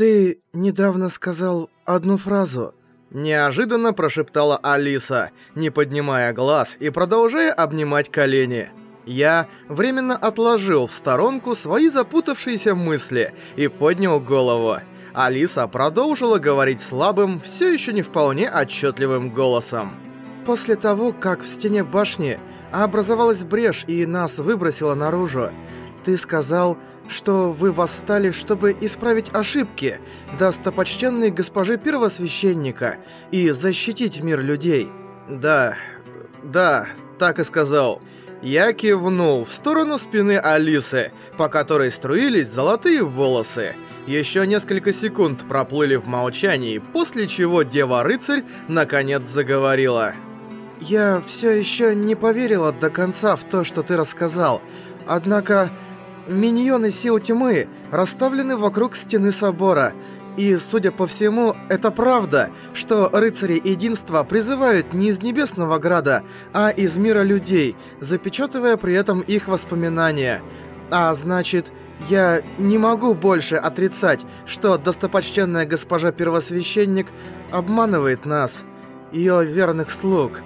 «Ты недавно сказал одну фразу», — неожиданно прошептала Алиса, не поднимая глаз и продолжая обнимать колени. Я временно отложил в сторонку свои запутавшиеся мысли и поднял голову. Алиса продолжила говорить слабым, все еще не вполне отчетливым голосом. «После того, как в стене башни образовалась брешь и нас выбросило наружу, ты сказал, что вы восстали, чтобы исправить ошибки достопочтенной госпожи первосвященника и защитить мир людей». «Да, да, так и сказал». Я кивнул в сторону спины Алисы, по которой струились золотые волосы. Еще несколько секунд проплыли в молчании, после чего Дева-рыцарь наконец заговорила. «Я все еще не поверила до конца в то, что ты рассказал. Однако миньоны сил тьмы расставлены вокруг стены собора, и, судя по всему, это правда, что рыцари единства призывают не из Небесного Града, а из мира людей, запечатывая при этом их воспоминания. А значит, я не могу больше отрицать, что достопочтенная госпожа Первосвященник обманывает нас, ее верных слуг.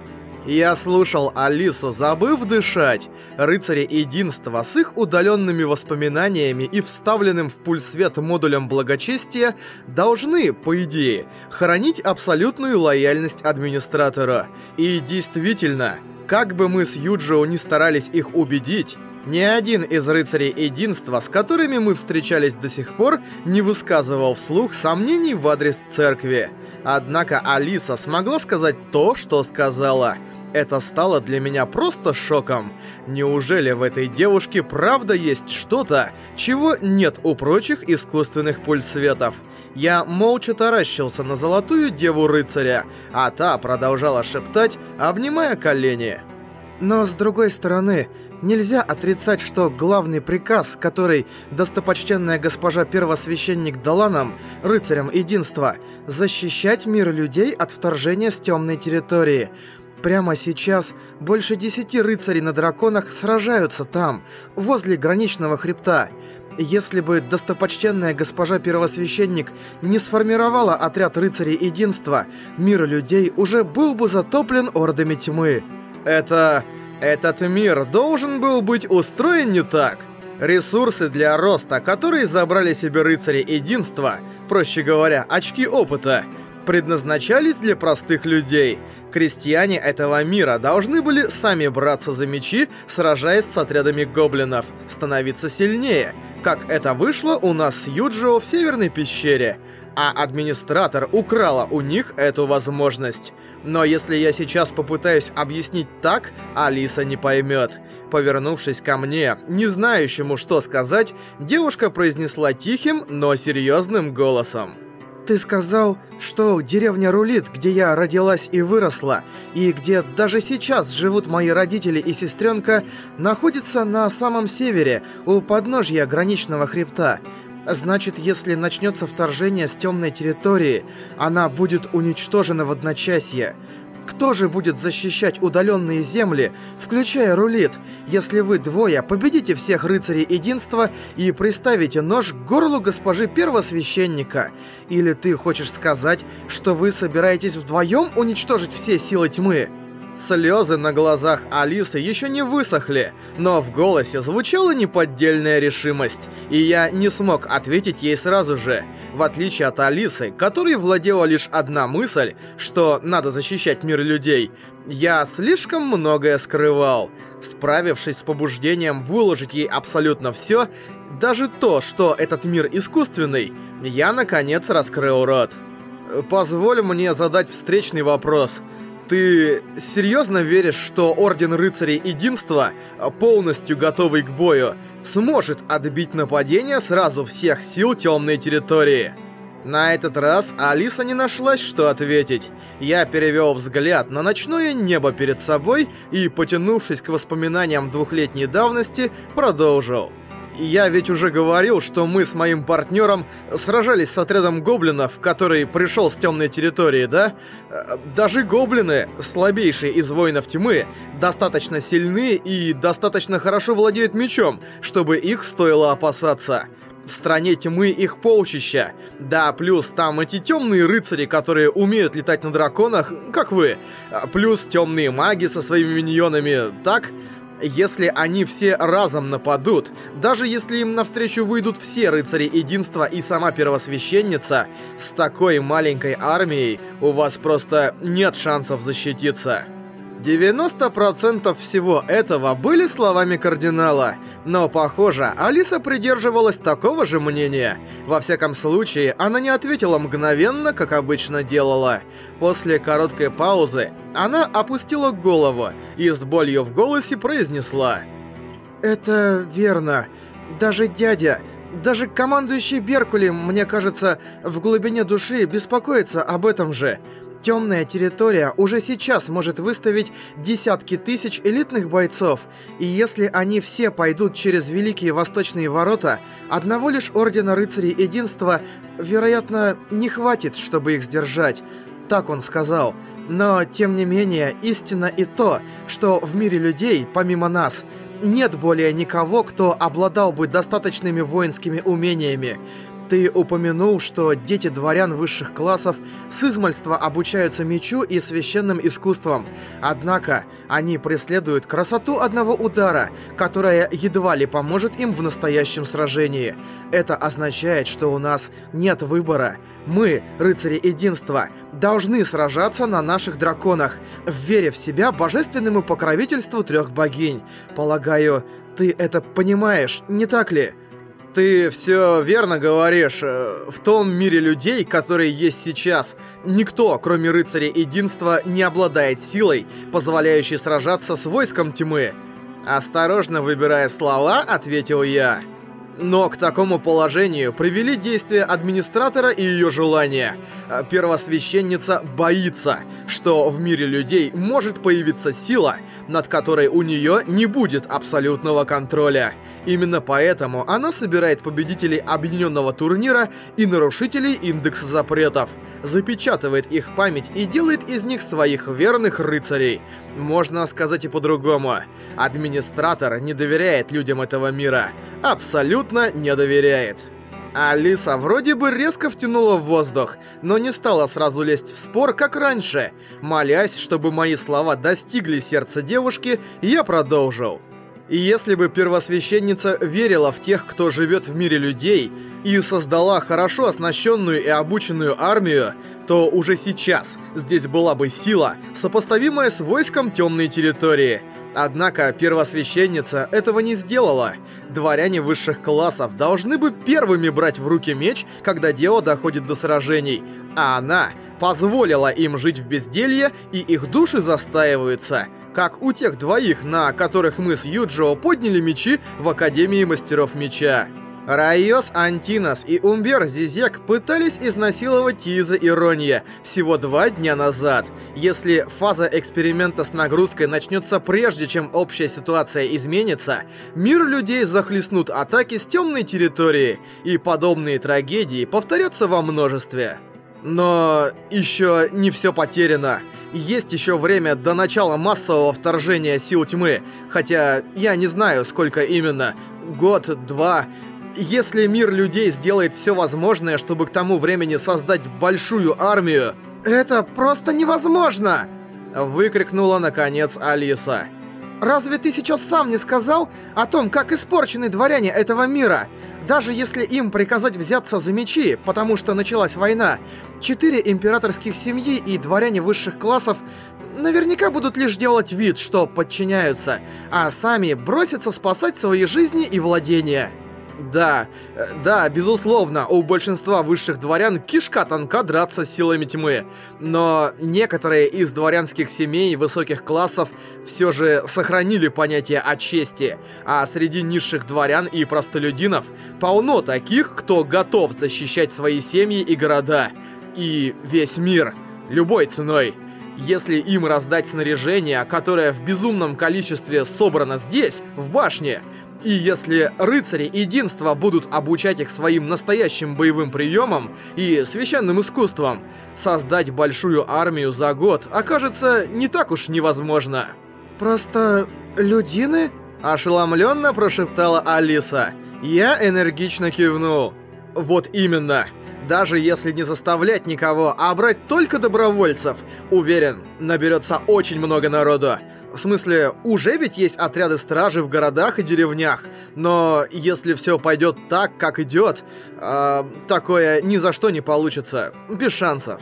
Я слушал Алису, забыв дышать. Рыцари Единства с их удаленными воспоминаниями и вставленным в пульсвет модулем благочестия должны, по идее, хранить абсолютную лояльность администратора. И действительно, как бы мы с Юджио не старались их убедить, ни один из рыцарей единства, с которыми мы встречались до сих пор, не высказывал вслух сомнений в адрес церкви. Однако Алиса смогла сказать то, что сказала – это стало для меня просто шоком. Неужели в этой девушке правда есть что-то, чего нет у прочих искусственных пульсветов? Я молча таращился на золотую деву-рыцаря, а та продолжала шептать, обнимая колени. Но с другой стороны, нельзя отрицать, что главный приказ, который достопочтенная госпожа первосвященник дала нам, рыцарям единства, защищать мир людей от вторжения с темной территории – Прямо сейчас больше десяти рыцарей на драконах сражаются там, возле граничного хребта. Если бы достопочтенная госпожа Первосвященник не сформировала отряд рыцарей единства, мир людей уже был бы затоплен ордами тьмы. Это... этот мир должен был быть устроен не так. Ресурсы для роста, которые забрали себе рыцари единства, проще говоря, очки опыта, предназначались для простых людей — Крестьяне этого мира должны были сами браться за мечи, сражаясь с отрядами гоблинов, становиться сильнее, как это вышло у нас с Юджио в Северной пещере. А администратор украла у них эту возможность. Но если я сейчас попытаюсь объяснить так, Алиса не поймет. Повернувшись ко мне, не знающему, что сказать, девушка произнесла тихим, но серьезным голосом. Ты сказал, что деревня Рулит, где я родилась и выросла, и где даже сейчас живут мои родители и сестренка, находится на самом севере, у подножья граничного хребта. Значит, если начнется вторжение с темной территории, она будет уничтожена в одночасье. Кто же будет защищать удаленные земли, включая рулит, если вы двое победите всех рыцарей единства и приставите нож к горлу госпожи первосвященника? Или ты хочешь сказать, что вы собираетесь вдвоем уничтожить все силы тьмы? Слезы на глазах Алисы еще не высохли, но в голосе звучала неподдельная решимость, и я не смог ответить ей сразу же. В отличие от Алисы, которой владела лишь одна мысль, что надо защищать мир людей, я слишком многое скрывал. Справившись с побуждением выложить ей абсолютно все, даже то, что этот мир искусственный, я наконец раскрыл рот. «Позволь мне задать встречный вопрос». Ты серьезно веришь, что Орден Рыцарей Единства, полностью готовый к бою, сможет отбить нападение сразу всех сил темной территории? На этот раз Алиса не нашлась, что ответить. Я перевел взгляд на ночное небо перед собой и, потянувшись к воспоминаниям двухлетней давности, продолжил. Я ведь уже говорил, что мы с моим партнером сражались с отрядом гоблинов, который пришел с темной территории, да? Даже гоблины, слабейшие из воинов тьмы, достаточно сильны и достаточно хорошо владеют мечом, чтобы их стоило опасаться. В стране тьмы их полчища. Да, плюс там эти темные рыцари, которые умеют летать на драконах, как вы. А, плюс темные маги со своими миньонами, так? Если они все разом нападут, даже если им навстречу выйдут все рыцари единства и сама первосвященница, с такой маленькой армией у вас просто нет шансов защититься. 90% всего этого были словами кардинала, но, похоже, Алиса придерживалась такого же мнения. Во всяком случае, она не ответила мгновенно, как обычно делала. После короткой паузы она опустила голову и с болью в голосе произнесла. «Это верно. Даже дядя, даже командующий Беркули, мне кажется, в глубине души беспокоится об этом же». Темная территория уже сейчас может выставить десятки тысяч элитных бойцов, и если они все пойдут через Великие Восточные Ворота, одного лишь Ордена Рыцарей Единства, вероятно, не хватит, чтобы их сдержать. Так он сказал. Но, тем не менее, истина и то, что в мире людей, помимо нас, нет более никого, кто обладал бы достаточными воинскими умениями. Ты упомянул, что дети дворян высших классов с измальства обучаются мечу и священным искусствам. Однако, они преследуют красоту одного удара, которая едва ли поможет им в настоящем сражении. Это означает, что у нас нет выбора. Мы, рыцари единства, должны сражаться на наших драконах, веря в себя божественному покровительству трех богинь. Полагаю, ты это понимаешь, не так ли?» Ты все верно говоришь. Э, в том мире людей, которые есть сейчас, никто, кроме рыцарей единства, не обладает силой, позволяющей сражаться с войском тьмы. Осторожно выбирая слова, ответил я. Но к такому положению привели действия администратора и ее желания. А первосвященница боится, что в мире людей может появиться сила, над которой у нее не будет абсолютного контроля. Именно поэтому она собирает победителей объединенного турнира и нарушителей индекса запретов, запечатывает их память и делает из них своих верных рыцарей. Можно сказать и по-другому. Администратор не доверяет людям этого мира. Абсолютно не доверяет. Алиса вроде бы резко втянула в воздух, но не стала сразу лезть в спор, как раньше. Молясь, чтобы мои слова достигли сердца девушки, я продолжил. И если бы первосвященница верила в тех, кто живет в мире людей, и создала хорошо оснащенную и обученную армию, то уже сейчас здесь была бы сила, сопоставимая с войском темной территории. Однако первосвященница этого не сделала. Дворяне высших классов должны бы первыми брать в руки меч, когда дело доходит до сражений, а она позволила им жить в безделье, и их души застаиваются – как у тех двоих, на которых мы с Юджио подняли мечи в Академии Мастеров Меча. Райос Антинос и Умбер Зизек пытались изнасиловать Тиза и Ронья всего два дня назад. Если фаза эксперимента с нагрузкой начнется прежде, чем общая ситуация изменится, мир людей захлестнут атаки с темной территории, и подобные трагедии повторятся во множестве. Но еще не все потеряно. Есть еще время до начала массового вторжения сил тьмы, хотя я не знаю, сколько именно. Год, два. Если мир людей сделает все возможное, чтобы к тому времени создать большую армию... «Это просто невозможно!» Выкрикнула, наконец, Алиса. Разве ты сейчас сам не сказал о том, как испорчены дворяне этого мира? Даже если им приказать взяться за мечи, потому что началась война, четыре императорских семьи и дворяне высших классов наверняка будут лишь делать вид, что подчиняются, а сами бросятся спасать свои жизни и владения. Да, э, да, безусловно, у большинства высших дворян кишка тонка драться силами тьмы. Но некоторые из дворянских семей высоких классов все же сохранили понятие о чести, а среди низших дворян и простолюдинов полно таких, кто готов защищать свои семьи и города. И весь мир. Любой ценой. Если им раздать снаряжение, которое в безумном количестве собрано здесь, в башне, и если рыцари единства будут обучать их своим настоящим боевым приемам и священным искусствам, создать большую армию за год окажется не так уж невозможно. «Просто... людины?» Ошеломленно прошептала Алиса. Я энергично кивнул. Вот именно. Даже если не заставлять никого, а брать только добровольцев, уверен, наберется очень много народу. В смысле, уже ведь есть отряды стражи в городах и деревнях, но если все пойдет так, как идет, э, такое ни за что не получится, без шансов.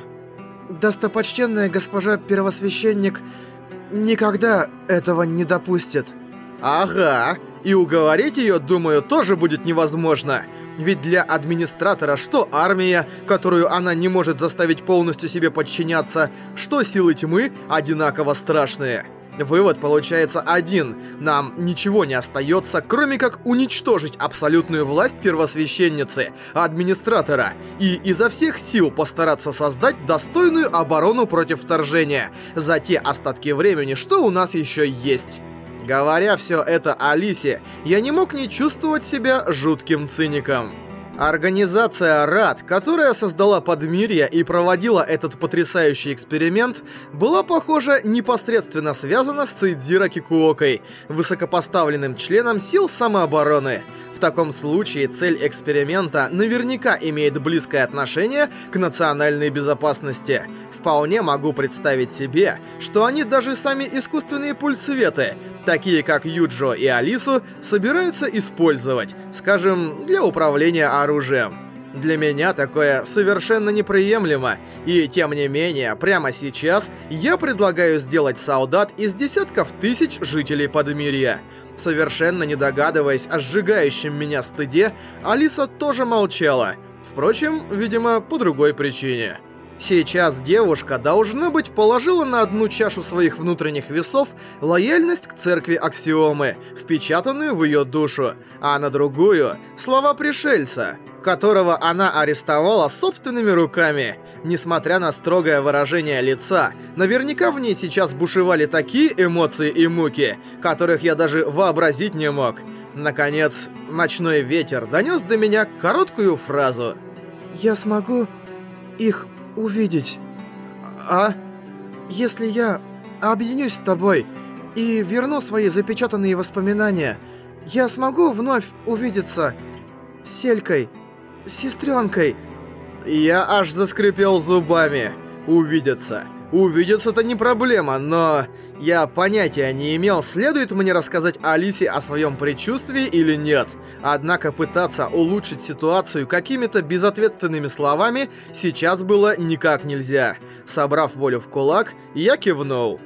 Достопочтенная госпожа первосвященник никогда этого не допустит. Ага, и уговорить ее, думаю, тоже будет невозможно. Ведь для администратора что армия, которую она не может заставить полностью себе подчиняться, что силы тьмы одинаково страшные. Вывод получается один. Нам ничего не остается, кроме как уничтожить абсолютную власть первосвященницы, администратора, и изо всех сил постараться создать достойную оборону против вторжения за те остатки времени, что у нас еще есть. Говоря все это Алисе, я не мог не чувствовать себя жутким циником. Организация РАД, которая создала Подмирье и проводила этот потрясающий эксперимент, была, похоже, непосредственно связана с Цидзиро Кикуокой, высокопоставленным членом сил самообороны. В таком случае цель эксперимента наверняка имеет близкое отношение к национальной безопасности. Вполне могу представить себе, что они даже сами искусственные пульсветы, такие как Юджо и Алису, собираются использовать, скажем, для управления оружием. Для меня такое совершенно неприемлемо, и тем не менее, прямо сейчас я предлагаю сделать солдат из десятков тысяч жителей Подмирья. Совершенно не догадываясь о сжигающем меня стыде, Алиса тоже молчала. Впрочем, видимо, по другой причине. Сейчас девушка, должно быть, положила на одну чашу своих внутренних весов лояльность к церкви Аксиомы, впечатанную в ее душу, а на другую — слова пришельца, которого она арестовала собственными руками. Несмотря на строгое выражение лица, наверняка в ней сейчас бушевали такие эмоции и муки, которых я даже вообразить не мог. Наконец, ночной ветер донес до меня короткую фразу. «Я смогу их увидеть. А? Если я объединюсь с тобой и верну свои запечатанные воспоминания, я смогу вновь увидеться с Селькой, сестренкой. Я аж заскрипел зубами. Увидеться. Увидеться-то не проблема, но... Я понятия не имел, следует мне рассказать Алисе о своем предчувствии или нет. Однако пытаться улучшить ситуацию какими-то безответственными словами сейчас было никак нельзя. Собрав волю в кулак, я кивнул.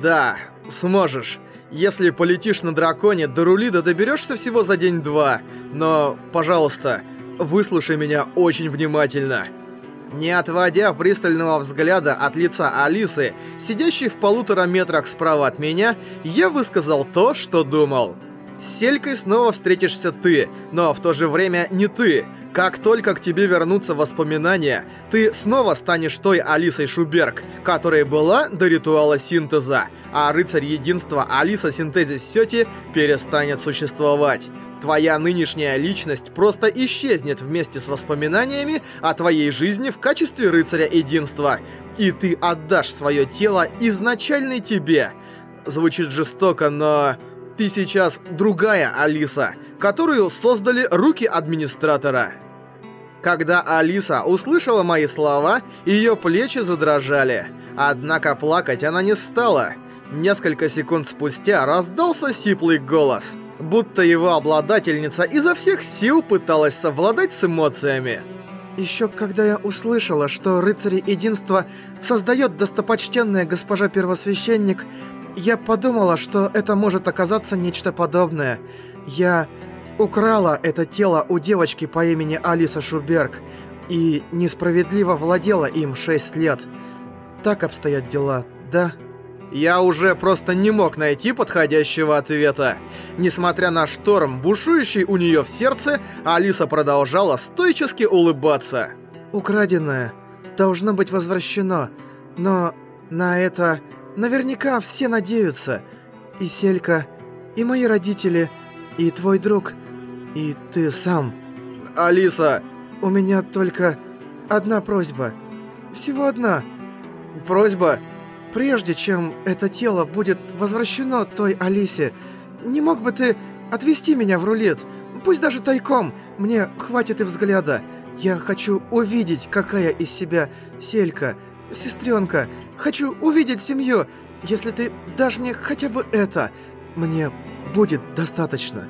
«Да, сможешь. Если полетишь на драконе, до Рулида доберешься всего за день-два. Но, пожалуйста, выслушай меня очень внимательно». Не отводя пристального взгляда от лица Алисы, сидящей в полутора метрах справа от меня, я высказал то, что думал. С Селькой снова встретишься ты, но в то же время не ты. Как только к тебе вернутся воспоминания, ты снова станешь той Алисой Шуберг, которая была до ритуала синтеза, а рыцарь единства Алиса Синтезис Сёти перестанет существовать. Твоя нынешняя личность просто исчезнет вместе с воспоминаниями о твоей жизни в качестве рыцаря единства. И ты отдашь свое тело изначальной тебе. Звучит жестоко, но... Ты сейчас другая Алиса, которую создали руки администратора. Когда Алиса услышала мои слова, ее плечи задрожали. Однако плакать она не стала. Несколько секунд спустя раздался сиплый голос — будто его обладательница изо всех сил пыталась совладать с эмоциями. Еще когда я услышала, что рыцари единства создает достопочтенная госпожа первосвященник, я подумала, что это может оказаться нечто подобное. Я украла это тело у девочки по имени Алиса Шуберг и несправедливо владела им 6 лет. Так обстоят дела, да? Я уже просто не мог найти подходящего ответа. Несмотря на шторм, бушующий у нее в сердце, Алиса продолжала стойчески улыбаться. «Украденное должно быть возвращено, но на это наверняка все надеются. И Селька, и мои родители, и твой друг, и ты сам». «Алиса...» «У меня только одна просьба. Всего одна». «Просьба?» Прежде чем это тело будет возвращено той Алисе, не мог бы ты отвезти меня в рулет? Пусть даже тайком, мне хватит и взгляда. Я хочу увидеть, какая из себя Селька, сестренка. Хочу увидеть семью. Если ты дашь мне хотя бы это, мне будет достаточно».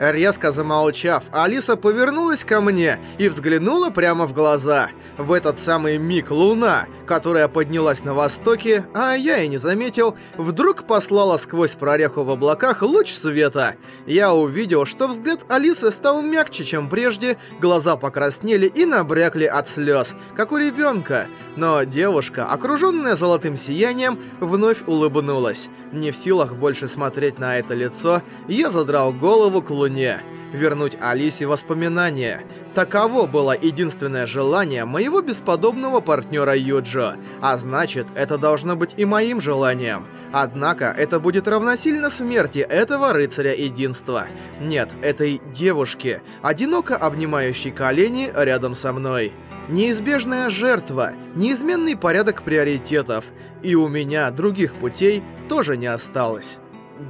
Резко замолчав, Алиса повернулась ко мне и взглянула прямо в глаза. В этот самый миг луна, которая поднялась на востоке, а я и не заметил, вдруг послала сквозь прореху в облаках луч света. Я увидел, что взгляд Алисы стал мягче, чем прежде, глаза покраснели и набрякли от слез, как у ребенка. Но девушка, окруженная золотым сиянием, вновь улыбнулась. Не в силах больше смотреть на это лицо, я задрал голову к луне луне, вернуть Алисе воспоминания. Таково было единственное желание моего бесподобного партнера Юджо, а значит, это должно быть и моим желанием. Однако, это будет равносильно смерти этого рыцаря единства. Нет, этой девушки, одиноко обнимающей колени рядом со мной. Неизбежная жертва, неизменный порядок приоритетов, и у меня других путей тоже не осталось.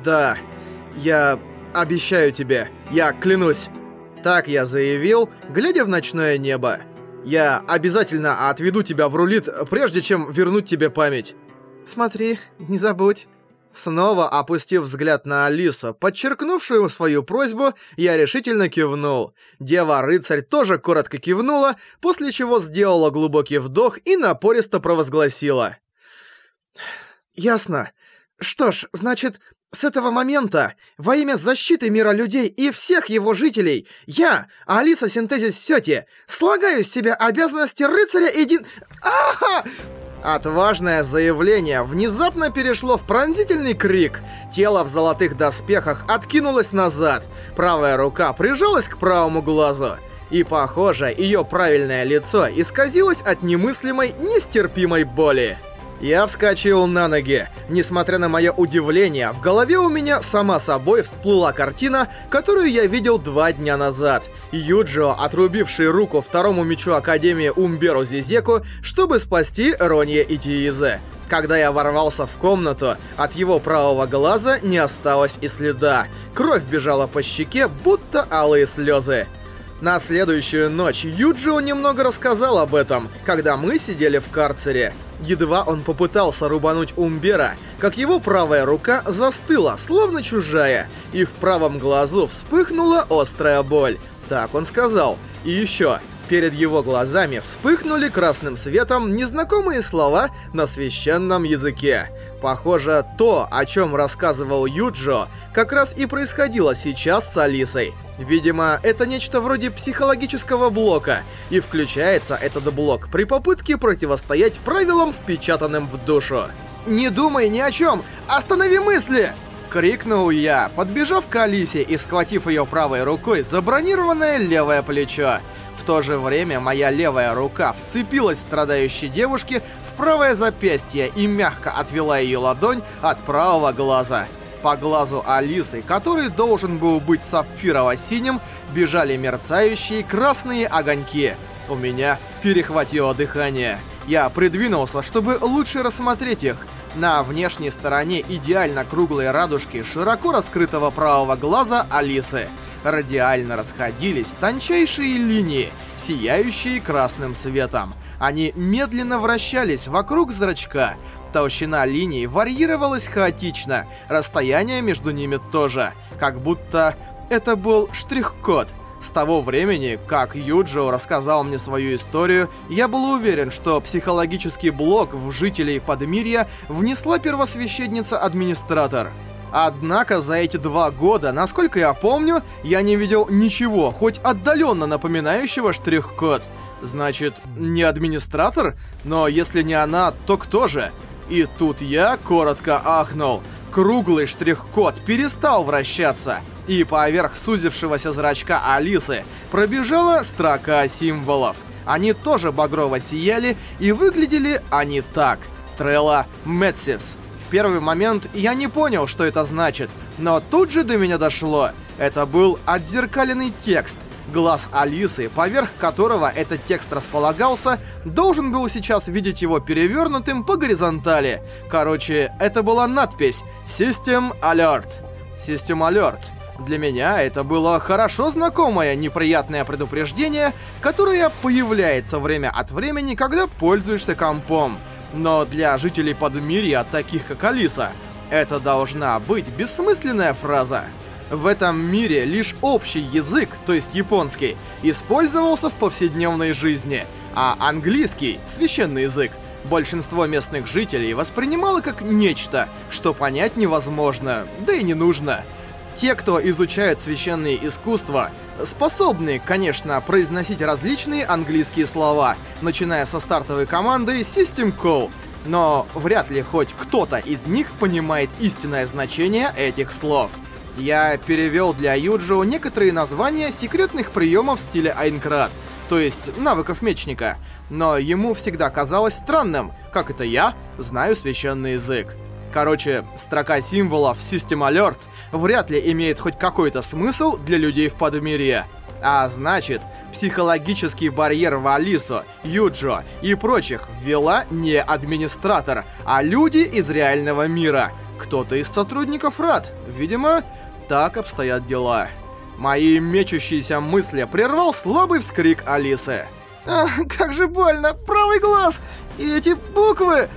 Да, я Обещаю тебе, я клянусь. Так я заявил, глядя в ночное небо. Я обязательно отведу тебя в рулит, прежде чем вернуть тебе память. Смотри, не забудь. Снова опустив взгляд на Алису, подчеркнувшую свою просьбу, я решительно кивнул. Дева-рыцарь тоже коротко кивнула, после чего сделала глубокий вдох и напористо провозгласила. «Ясно. Что ж, значит, с этого момента, во имя защиты мира людей и всех его жителей, я, Алиса Синтезис Сёти, слагаю с себя обязанности рыцаря един... Аха! Отважное заявление внезапно перешло в пронзительный крик. Тело в золотых доспехах откинулось назад. Правая рука прижалась к правому глазу. И, похоже, ее правильное лицо исказилось от немыслимой, нестерпимой боли. Я вскочил на ноги. Несмотря на мое удивление, в голове у меня сама собой всплыла картина, которую я видел два дня назад. Юджио, отрубивший руку второму мечу Академии Умберу Зизеку, чтобы спасти Ронье и Тиизе. Когда я ворвался в комнату, от его правого глаза не осталось и следа. Кровь бежала по щеке, будто алые слезы. На следующую ночь Юджио немного рассказал об этом, когда мы сидели в карцере. Едва он попытался рубануть Умбера, как его правая рука застыла, словно чужая, и в правом глазу вспыхнула острая боль. Так он сказал. И еще, перед его глазами вспыхнули красным светом незнакомые слова на священном языке. Похоже, то, о чем рассказывал Юджо, как раз и происходило сейчас с Алисой. Видимо, это нечто вроде психологического блока, и включается этот блок при попытке противостоять правилам, впечатанным в душу. «Не думай ни о чем! Останови мысли!» Крикнул я, подбежав к Алисе и схватив ее правой рукой за бронированное левое плечо. В то же время моя левая рука вцепилась страдающей девушке в правое запястье и мягко отвела ее ладонь от правого глаза. По глазу Алисы, который должен был быть сапфирово-синим, бежали мерцающие красные огоньки. У меня перехватило дыхание. Я придвинулся, чтобы лучше рассмотреть их. На внешней стороне идеально круглой радужки широко раскрытого правого глаза Алисы радиально расходились тончайшие линии, сияющие красным светом. Они медленно вращались вокруг зрачка, Толщина линий варьировалась хаотично, расстояние между ними тоже, как будто это был штрих-код. С того времени, как Юджио рассказал мне свою историю, я был уверен, что психологический блок в жителей Подмирья внесла первосвященница-администратор. Однако за эти два года, насколько я помню, я не видел ничего, хоть отдаленно напоминающего штрих-код. Значит, не администратор? Но если не она, то кто же? И тут я коротко ахнул. Круглый штрих-код перестал вращаться, и поверх сузившегося зрачка Алисы пробежала строка символов. Они тоже багрово сияли, и выглядели они так. Трелла Метсис. В первый момент я не понял, что это значит, но тут же до меня дошло. Это был отзеркаленный текст — Глаз Алисы, поверх которого этот текст располагался, должен был сейчас видеть его перевернутым по горизонтали. Короче, это была надпись «System Alert». System Alert. Для меня это было хорошо знакомое неприятное предупреждение, которое появляется время от времени, когда пользуешься компом. Но для жителей Подмирья, таких как Алиса, это должна быть бессмысленная фраза. В этом мире лишь общий язык, то есть японский, использовался в повседневной жизни, а английский, священный язык, большинство местных жителей воспринимало как нечто, что понять невозможно, да и не нужно. Те, кто изучают священные искусства, способны, конечно, произносить различные английские слова, начиная со стартовой команды System Call, но вряд ли хоть кто-то из них понимает истинное значение этих слов. Я перевел для Юджио некоторые названия секретных приемов в стиле Айнкрат, то есть навыков мечника, но ему всегда казалось странным, как это я знаю священный язык. Короче, строка символов System Alert вряд ли имеет хоть какой-то смысл для людей в Подмирье. А значит, психологический барьер в Алису, Юджо и прочих ввела не администратор, а люди из реального мира. Кто-то из сотрудников РАД. Видимо, так обстоят дела. Мои мечущиеся мысли прервал слабый вскрик Алисы. «Ах, как же больно! Правый глаз! И эти буквы!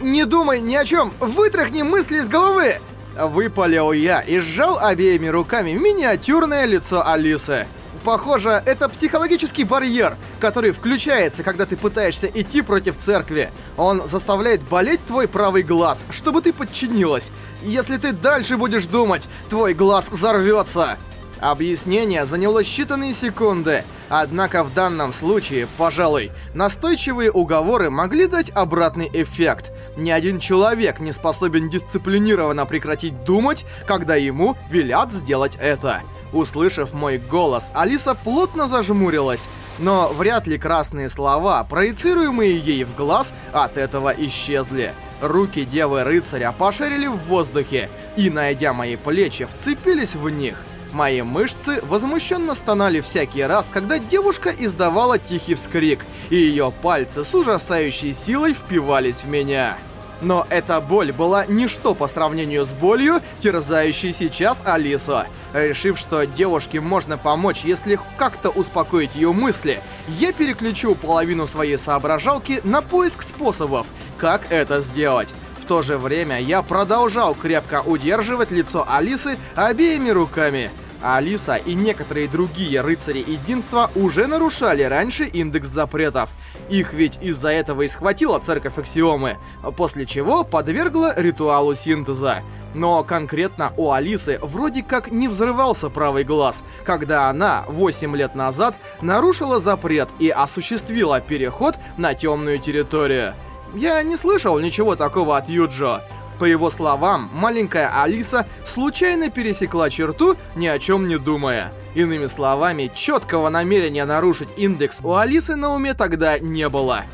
Не думай ни о чем! Вытряхни мысли из головы!» Выпалил я и сжал обеими руками миниатюрное лицо Алисы. Похоже, это психологический барьер, который включается, когда ты пытаешься идти против церкви. Он заставляет болеть твой правый глаз, чтобы ты подчинилась. Если ты дальше будешь думать, твой глаз взорвется. Объяснение заняло считанные секунды, однако в данном случае, пожалуй, настойчивые уговоры могли дать обратный эффект. Ни один человек не способен дисциплинированно прекратить думать, когда ему велят сделать это. Услышав мой голос, Алиса плотно зажмурилась, но вряд ли красные слова, проецируемые ей в глаз, от этого исчезли. Руки Девы-рыцаря пошарили в воздухе и, найдя мои плечи, вцепились в них. Мои мышцы возмущенно стонали всякий раз, когда девушка издавала тихий вскрик, и ее пальцы с ужасающей силой впивались в меня. Но эта боль была ничто по сравнению с болью, терзающей сейчас Алису. Решив, что девушке можно помочь, если как-то успокоить ее мысли, я переключил половину своей соображалки на поиск способов, как это сделать. В то же время я продолжал крепко удерживать лицо Алисы обеими руками. Алиса и некоторые другие рыцари единства уже нарушали раньше индекс запретов. Их ведь из-за этого и схватила церковь Аксиомы, после чего подвергла ритуалу синтеза. Но конкретно у Алисы вроде как не взрывался правый глаз, когда она 8 лет назад нарушила запрет и осуществила переход на темную территорию. Я не слышал ничего такого от Юджо. По его словам, маленькая Алиса случайно пересекла черту, ни о чем не думая. Иными словами, четкого намерения нарушить индекс у Алисы на уме тогда не было.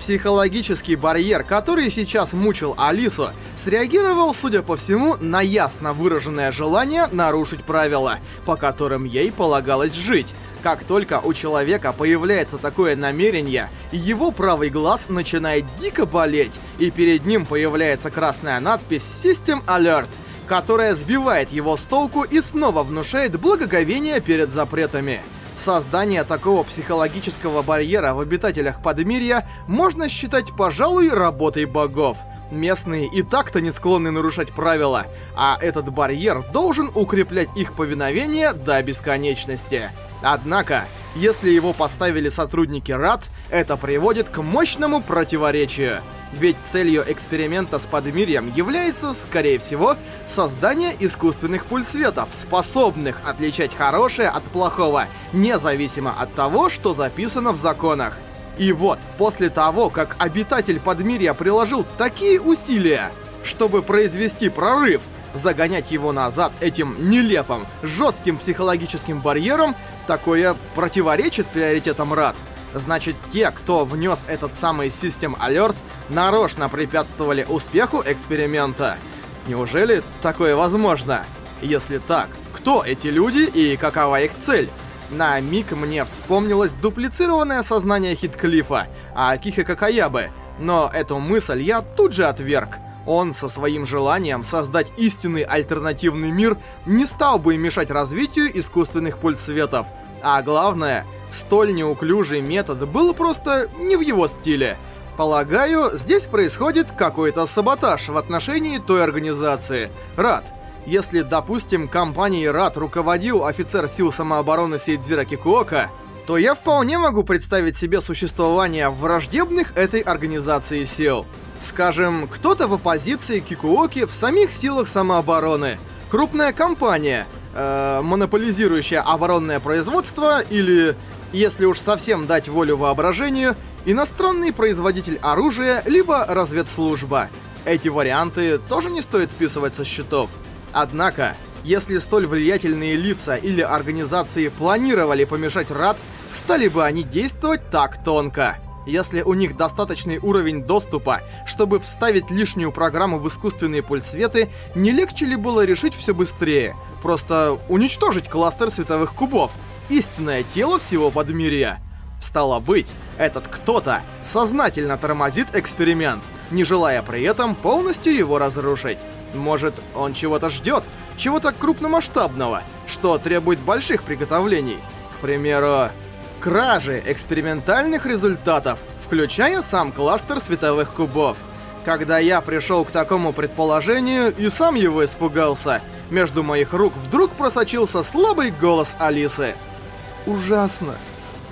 Психологический барьер, который сейчас мучил Алису, среагировал, судя по всему, на ясно выраженное желание нарушить правила, по которым ей полагалось жить. Как только у человека появляется такое намерение, его правый глаз начинает дико болеть, и перед ним появляется красная надпись «System Alert», которая сбивает его с толку и снова внушает благоговение перед запретами. Создание такого психологического барьера в обитателях Подмирья можно считать, пожалуй, работой богов. Местные и так-то не склонны нарушать правила, а этот барьер должен укреплять их повиновение до бесконечности. Однако, если его поставили сотрудники РАД, это приводит к мощному противоречию. Ведь целью эксперимента с подмирьем является, скорее всего, создание искусственных пульсветов, способных отличать хорошее от плохого, независимо от того, что записано в законах. И вот, после того, как обитатель подмирья приложил такие усилия, чтобы произвести прорыв, загонять его назад этим нелепым, жестким психологическим барьером, такое противоречит приоритетам РАД. Значит, те, кто внес этот самый System Alert, нарочно препятствовали успеху эксперимента. Неужели такое возможно? Если так, кто эти люди и какова их цель? На миг мне вспомнилось дуплицированное сознание Хитклифа, а Акихи Какаябы, но эту мысль я тут же отверг. Он со своим желанием создать истинный альтернативный мир не стал бы мешать развитию искусственных пульсветов. А главное, столь неуклюжий метод был просто не в его стиле. Полагаю, здесь происходит какой-то саботаж в отношении той организации. Рад. Если, допустим, компанией РАД руководил офицер сил самообороны Сейдзира Кикуока, то я вполне могу представить себе существование враждебных этой организации сил. Скажем, кто-то в оппозиции Кикуоки в самих силах самообороны. Крупная компания, э, монополизирующая оборонное производство или, если уж совсем дать волю воображению, иностранный производитель оружия либо разведслужба. Эти варианты тоже не стоит списывать со счетов. Однако, если столь влиятельные лица или организации планировали помешать РАД, стали бы они действовать так тонко? Если у них достаточный уровень доступа, чтобы вставить лишнюю программу в искусственные пульсветы, не легче ли было решить все быстрее? Просто уничтожить кластер световых кубов, истинное тело всего подмирия. Стало быть, этот кто-то сознательно тормозит эксперимент, не желая при этом полностью его разрушить. Может, он чего-то ждет, чего-то крупномасштабного, что требует больших приготовлений. К примеру, кражи экспериментальных результатов, включая сам кластер световых кубов. Когда я пришел к такому предположению и сам его испугался, между моих рук вдруг просочился слабый голос Алисы. «Ужасно!»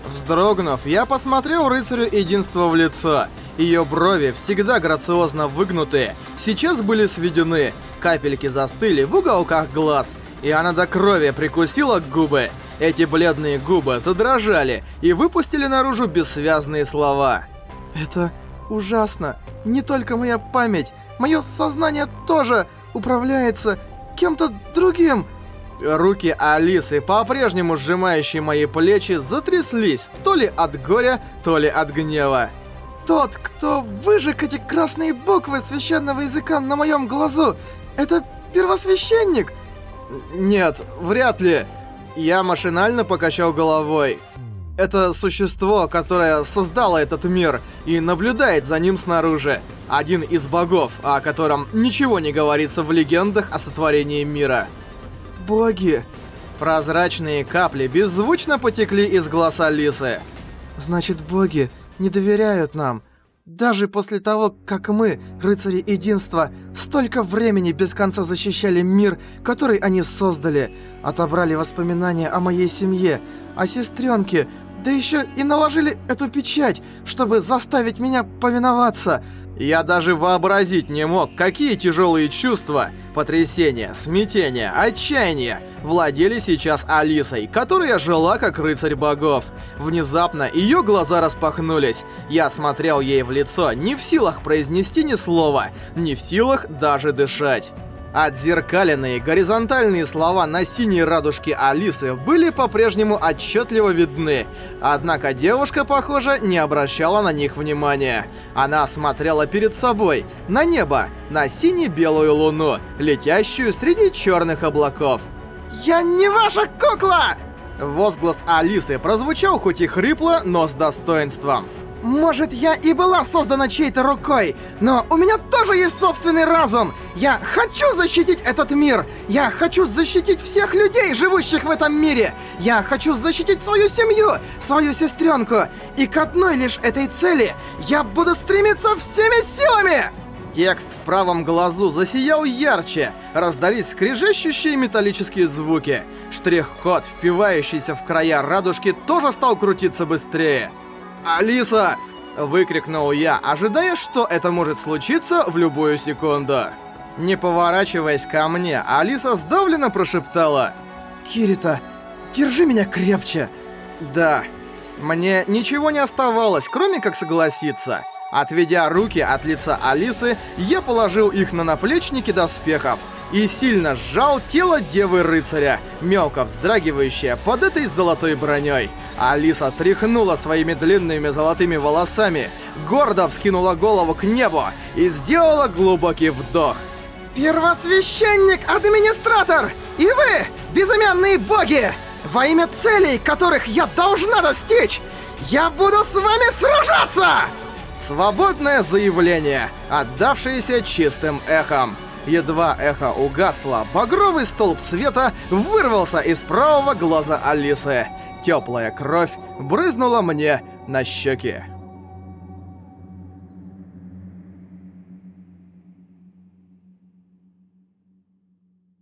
Вздрогнув, я посмотрел рыцарю единства в лицо. Ее брови, всегда грациозно выгнутые, сейчас были сведены, капельки застыли в уголках глаз, и она до крови прикусила губы. Эти бледные губы задрожали и выпустили наружу бессвязные слова. «Это ужасно. Не только моя память, мое сознание тоже управляется кем-то другим». Руки Алисы, по-прежнему сжимающие мои плечи, затряслись то ли от горя, то ли от гнева. «Тот, кто выжег эти красные буквы священного языка на моем глазу, это первосвященник?» «Нет, вряд ли». Я машинально покачал головой. Это существо, которое создало этот мир и наблюдает за ним снаружи. Один из богов, о котором ничего не говорится в легендах о сотворении мира. «Боги!» Прозрачные капли беззвучно потекли из глаз Алисы. «Значит, боги не доверяют нам. Даже после того, как мы, рыцари единства, столько времени без конца защищали мир, который они создали, отобрали воспоминания о моей семье, о сестренке, да еще и наложили эту печать, чтобы заставить меня повиноваться. Я даже вообразить не мог, какие тяжелые чувства, потрясение, смятение, отчаяние владели сейчас Алисой, которая жила как рыцарь богов. Внезапно ее глаза распахнулись. Я смотрел ей в лицо, не в силах произнести ни слова, не в силах даже дышать. Отзеркаленные горизонтальные слова на синей радужке Алисы были по-прежнему отчетливо видны, однако девушка, похоже, не обращала на них внимания. Она смотрела перед собой, на небо, на сине-белую луну, летящую среди черных облаков. «Я не ваша кукла!» Возглас Алисы прозвучал хоть и хрипло, но с достоинством. Может, я и была создана чьей-то рукой, но у меня тоже есть собственный разум. Я хочу защитить этот мир. Я хочу защитить всех людей, живущих в этом мире. Я хочу защитить свою семью, свою сестренку. И к одной лишь этой цели я буду стремиться всеми силами. Текст в правом глазу засиял ярче, раздались скрежещущие металлические звуки. Штрих-код, впивающийся в края радужки, тоже стал крутиться быстрее. «Алиса!» — выкрикнул я, ожидая, что это может случиться в любую секунду. Не поворачиваясь ко мне, Алиса сдавленно прошептала. «Кирита, держи меня крепче!» «Да». Мне ничего не оставалось, кроме как согласиться. Отведя руки от лица Алисы, я положил их на наплечники доспехов и сильно сжал тело Девы-рыцаря, мелко вздрагивающее под этой золотой броней. Алиса тряхнула своими длинными золотыми волосами, гордо вскинула голову к небу и сделала глубокий вдох. «Первосвященник-администратор! И вы, безымянные боги! Во имя целей, которых я должна достичь, я буду с вами сражаться!» Свободное заявление, отдавшееся чистым эхом. Едва эхо угасло, багровый столб света вырвался из правого глаза Алисы. Теплая кровь брызнула мне на щеки.